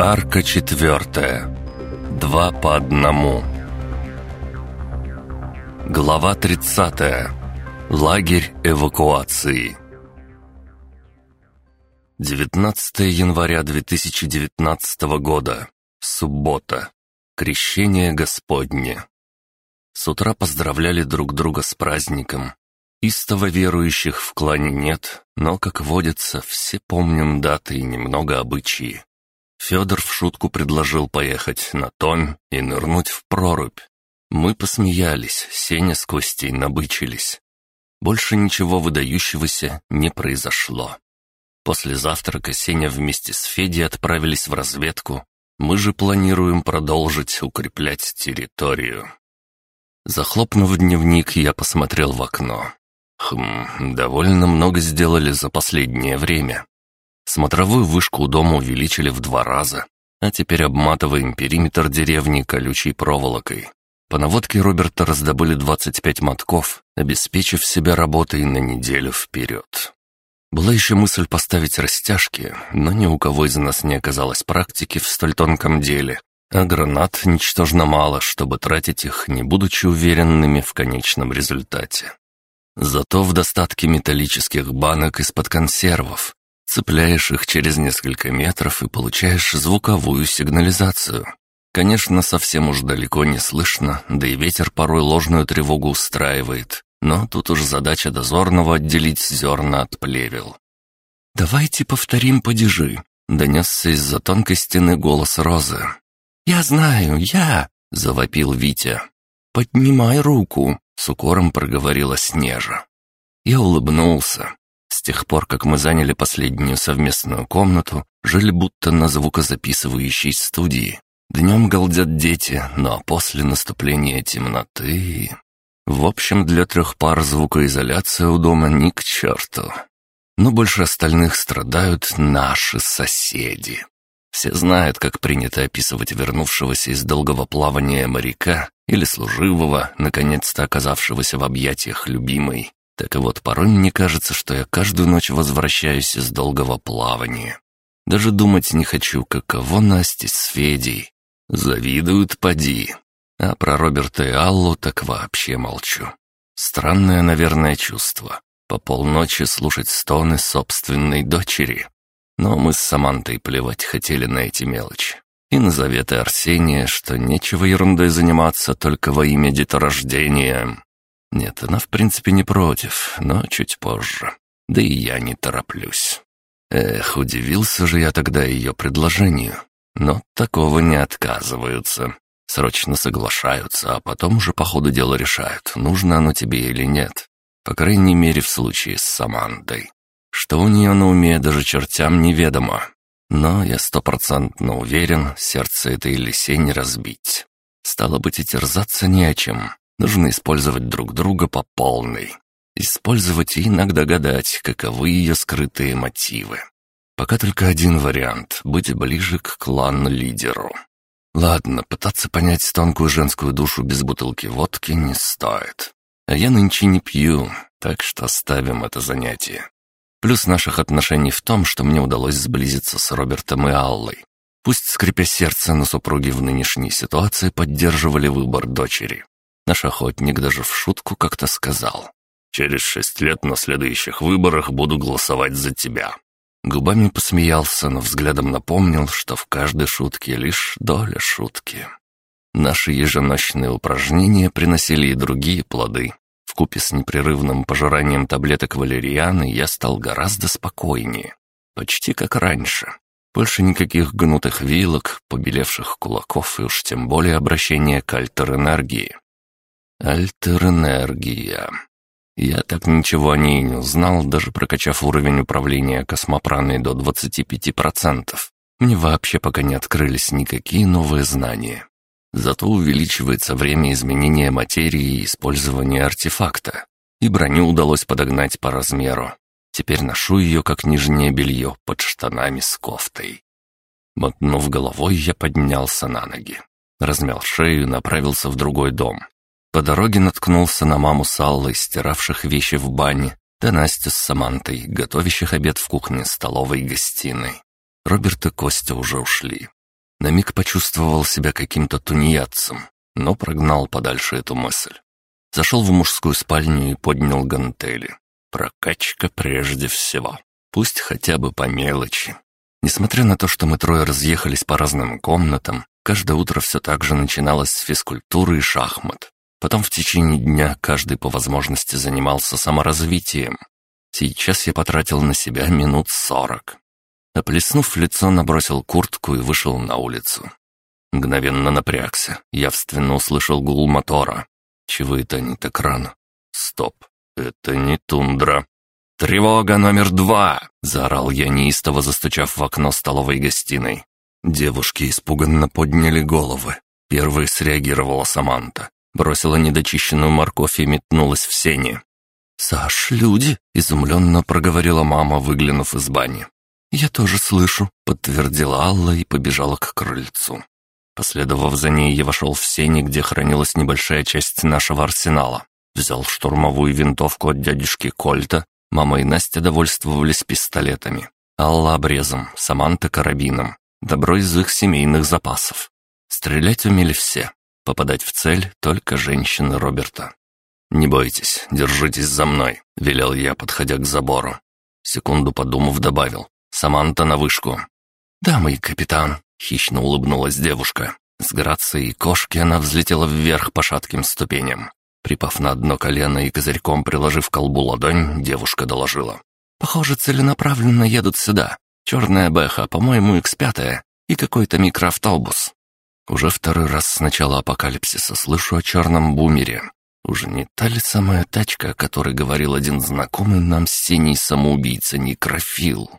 Арка четвертая. Два по одному. Глава тридцатая. Лагерь эвакуации. 19 января 2019 года. Суббота. Крещение Господне. С утра поздравляли друг друга с праздником. Истово верующих в клане нет, но, как водится, все помним даты и немного обычаи. Федор в шутку предложил поехать на Томь и нырнуть в прорубь. Мы посмеялись, Сеня с Костей набычились. Больше ничего выдающегося не произошло. После завтрака Сеня вместе с Федей отправились в разведку. Мы же планируем продолжить укреплять территорию. Захлопнув дневник, я посмотрел в окно. Хм, довольно много сделали за последнее время. Смотровую вышку у дома увеличили в два раза, а теперь обматываем периметр деревни колючей проволокой. По наводке Роберта раздобыли 25 мотков, обеспечив себя работой на неделю вперед. Была еще мысль поставить растяжки, но ни у кого из нас не оказалось практики в столь тонком деле, а гранат ничтожно мало, чтобы тратить их, не будучи уверенными в конечном результате. Зато в достатке металлических банок из-под консервов. Цепляешь их через несколько метров и получаешь звуковую сигнализацию. Конечно, совсем уж далеко не слышно, да и ветер порой ложную тревогу устраивает, но тут уж задача дозорного отделить зерна от плевел. «Давайте повторим падежи», — донесся из-за тонкой стены голос Розы. «Я знаю, я!» — завопил Витя. «Поднимай руку!» — с укором проговорила Снежа. Я улыбнулся. Тех пор, как мы заняли последнюю совместную комнату, жили будто на звукозаписывающей студии. Днем галдят дети, но после наступления темноты... В общем, для трех пар звукоизоляция у дома ни к черту. Но больше остальных страдают наши соседи. Все знают, как принято описывать вернувшегося из долгого плавания моряка или служивого, наконец-то оказавшегося в объятиях любимой. Так вот порой мне кажется, что я каждую ночь возвращаюсь из долгого плавания. Даже думать не хочу, каково Насте с Федей. Завидуют, поди. А про Роберта и Аллу так вообще молчу. Странное, наверное, чувство. По полночи слушать стоны собственной дочери. Но мы с Самантой плевать хотели на эти мелочи. И на заветы Арсения, что нечего ерундой заниматься только во имя деторождения. Нет, она в принципе не против, но чуть позже. Да и я не тороплюсь. Эх, удивился же я тогда ее предложению. Но такого не отказываются. Срочно соглашаются, а потом уже по ходу дела решают, нужно оно тебе или нет. По крайней мере, в случае с Самантой. Что у нее на уме, даже чертям неведомо. Но я стопроцентно уверен, сердце этой лисе не разбить. Стало быть, и терзаться не о чем. Нужно использовать друг друга по полной. Использовать и иногда гадать, каковы ее скрытые мотивы. Пока только один вариант — быть ближе к клан-лидеру. Ладно, пытаться понять тонкую женскую душу без бутылки водки не стоит. А я нынче не пью, так что оставим это занятие. Плюс наших отношений в том, что мне удалось сблизиться с Робертом и Аллой. Пусть, скрипя сердце, но супруги в нынешней ситуации поддерживали выбор дочери. Наш охотник даже в шутку как-то сказал. «Через шесть лет на следующих выборах буду голосовать за тебя. Губами посмеялся, но взглядом напомнил, что в каждой шутке лишь доля шутки. Наши еженочные упражнения приносили и другие плоды. Вкупе с непрерывным пожиранием таблеток валерианы я стал гораздо спокойнее. Почти как раньше. Больше никаких гнутых вилок, побелевших кулаков и уж тем более обращения к альтер-энергии. Альтер-энергия. Я так ничего о ней не узнал, даже прокачав уровень управления космопраной до 25%. Мне вообще пока не открылись никакие новые знания. Зато увеличивается время изменения материи и использования артефакта. И броню удалось подогнать по размеру. Теперь ношу ее как нижнее белье под штанами с кофтой. Мотнув головой, я поднялся на ноги. Размял шею и направился в другой дом. По дороге наткнулся на маму с Аллой, стиравших вещи в бане, да Настю с Самантой, готовящих обед в кухне, столовой гостиной. Роберт и Костя уже ушли. На миг почувствовал себя каким-то тунеядцем, но прогнал подальше эту мысль. Зашел в мужскую спальню и поднял гантели. Прокачка прежде всего. Пусть хотя бы по мелочи. Несмотря на то, что мы трое разъехались по разным комнатам, каждое утро все так же начиналось с физкультуры и шахмат. Потом в течение дня каждый по возможности занимался саморазвитием. Сейчас я потратил на себя минут сорок. Оплеснув лицо, набросил куртку и вышел на улицу. Мгновенно напрягся, явственно услышал гул мотора. Чего это они так рано? Стоп, это не тундра. «Тревога номер два!» — заорал я, неистово застучав в окно столовой гостиной. Девушки испуганно подняли головы. Первой среагировала Саманта. Бросила недочищенную морковь и метнулась в сени. «Саш, люди!» — изумленно проговорила мама, выглянув из бани. «Я тоже слышу», — подтвердила Алла и побежала к крыльцу. Последовав за ней, я вошел в сени, где хранилась небольшая часть нашего арсенала. Взял штурмовую винтовку от дядюшки Кольта. Мама и Настя довольствовались пистолетами. Алла обрезом, Саманта карабином. Добро из их семейных запасов. Стрелять умели все. Попадать в цель только женщины Роберта. «Не бойтесь, держитесь за мной», — велел я, подходя к забору. Секунду подумав, добавил. «Саманта на вышку». «Да, мой капитан», Хищно улыбнулась девушка. С грацией кошки она взлетела вверх по шатким ступеням. Припав на одно колено и козырьком приложив колбу ладонь, девушка доложила. «Похоже, целенаправленно едут сюда. Черная бэха, по-моему, X5 и какой-то микроавтобус». Уже второй раз с начала апокалипсиса слышу о черном бумере. Уже не та ли самая тачка, о которой говорил один знакомый нам синий самоубийца Некрофил?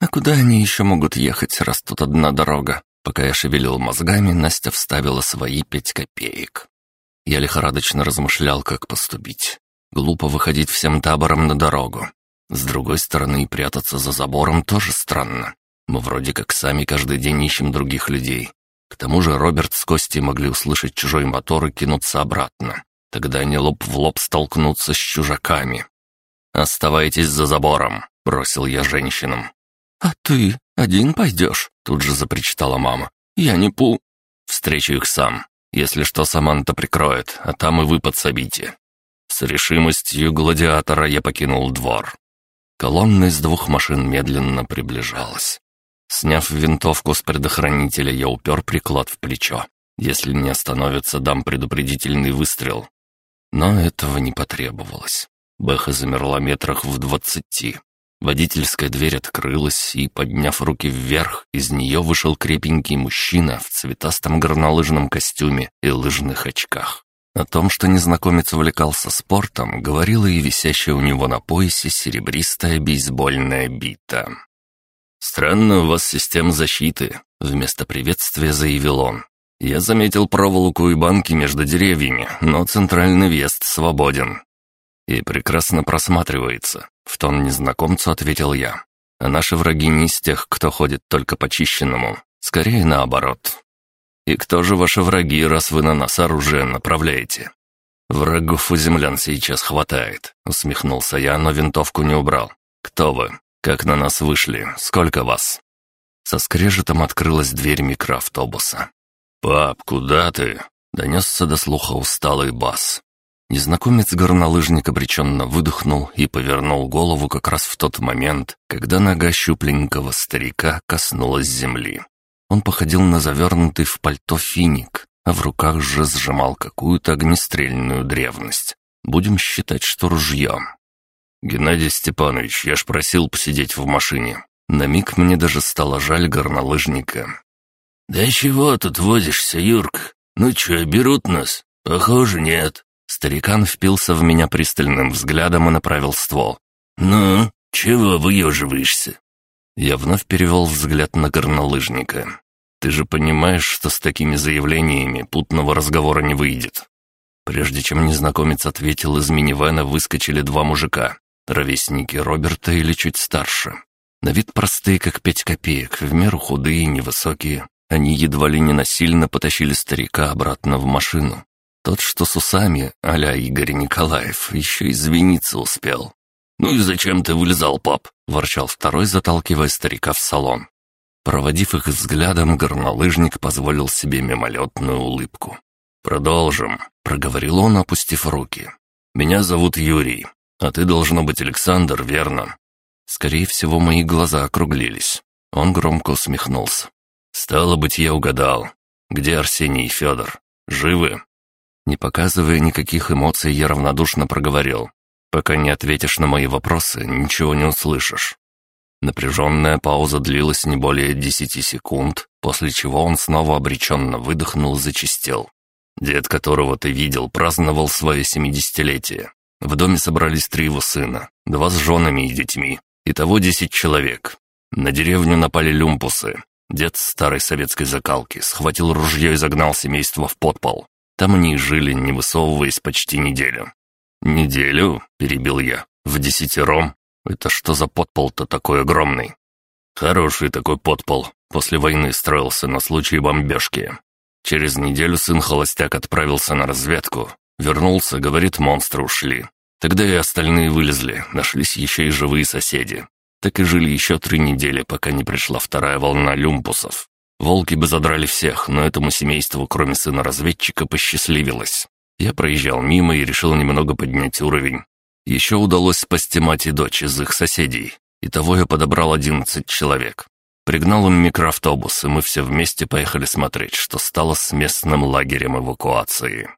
А куда они еще могут ехать, раз тут одна дорога? Пока я шевелил мозгами, Настя вставила свои пять копеек. Я лихорадочно размышлял, как поступить. Глупо выходить всем табором на дорогу. С другой стороны, и прятаться за забором тоже странно. Мы вроде как сами каждый день ищем других людей. К тому же Роберт с Костей могли услышать чужой мотор и кинуться обратно. Тогда они лоб в лоб столкнутся с чужаками. «Оставайтесь за забором», — бросил я женщинам. «А ты один пойдешь?» — тут же запричитала мама. «Я не пу...» «Встречу их сам. Если что, Саманта прикроет, а там и вы подсобите». С решимостью гладиатора я покинул двор. Колонна из двух машин медленно приближалась. Сняв винтовку с предохранителя, я упер приклад в плечо. Если не остановится, дам предупредительный выстрел. Но этого не потребовалось. Бэха замерла метрах в двадцати. Водительская дверь открылась, и, подняв руки вверх, из нее вышел крепенький мужчина в цветастом горнолыжном костюме и лыжных очках. О том, что незнакомец увлекался спортом, говорила и висящая у него на поясе серебристая бейсбольная бита. «Странно у вас система защиты», — вместо приветствия заявил он. «Я заметил проволоку и банки между деревьями, но центральный въезд свободен и прекрасно просматривается», — в тон незнакомцу ответил я. «А наши враги не из тех, кто ходит только по чищенному. Скорее наоборот. И кто же ваши враги, раз вы на нас оружие направляете?» «Врагов у землян сейчас хватает», — усмехнулся я, но винтовку не убрал. «Кто вы? Как на нас вышли? Сколько вас?» Со скрежетом открылась дверь микроавтобуса. «Пап, куда ты?» — донесся до слуха усталый бас. Незнакомец-горнолыжник обреченно выдохнул и повернул голову как раз в тот момент, когда нога щупленького старика коснулась земли. Он походил на завернутый в пальто финик, а в руках же сжимал какую-то огнестрельную древность. Будем считать, что ружьем. «Геннадий Степанович, я ж просил посидеть в машине». На миг мне даже стало жаль горнолыжника. «Да чего тут возишься, Юрк? Ну чё, берут нас? Похоже, нет. Старикан впился в меня пристальным взглядом и направил ствол. «Ну, чего выеживаешься?» Я вновь перевел взгляд на горнолыжника. «Ты же понимаешь, что с такими заявлениями путного разговора не выйдет». Прежде чем незнакомец ответил, из минивэна выскочили два мужика, ровесники Роберта или чуть старше. На вид простые, как пять копеек, в меру худые и невысокие. Они едва ли не насильно потащили старика обратно в машину. Тот, что с усами, а-ля Игорь Николаев, еще извиниться успел. «Ну и зачем ты вылезал, пап?» — ворчал второй, заталкивая старика в салон. Проводив их взглядом, горнолыжник позволил себе мимолетную улыбку. «Продолжим», — проговорил он, опустив руки. «Меня зовут Юрий, а ты должно быть Александр, верно?» Скорее всего, мои глаза округлились. Он громко усмехнулся. «Стало быть, я угадал. Где Арсений и Федор? Живы?» Не показывая никаких эмоций, я равнодушно проговорил. «Пока не ответишь на мои вопросы, ничего не услышишь». Напряженная пауза длилась не более десяти секунд, после чего он снова обреченно выдохнул и зачистил. Дед, которого ты видел, праздновал свое семидесятилетие. В доме собрались три его сына, два с женами и детьми. Итого десять человек. На деревню напали люмпусы. Дед старой советской закалки схватил ружье и загнал семейство в подпол. Там они и жили, не высовываясь почти неделю. «Неделю?» — перебил я. «В десятером? Это что за подпол-то такой огромный?» «Хороший такой подпол. После войны строился на случай бомбежки. Через неделю сын-холостяк отправился на разведку. Вернулся, говорит, монстры ушли. Тогда и остальные вылезли, нашлись еще и живые соседи. Так и жили еще три недели, пока не пришла вторая волна люмпусов. Волки бы задрали всех, но этому семейству, кроме сына разведчика, посчастливилось. Я проезжал мимо и решил немного поднять уровень. Еще удалось спасти мать и дочь из их соседей. Итого я подобрал одиннадцать человек. Пригнал им микроавтобус, и мы все вместе поехали смотреть, что стало с местным лагерем эвакуации.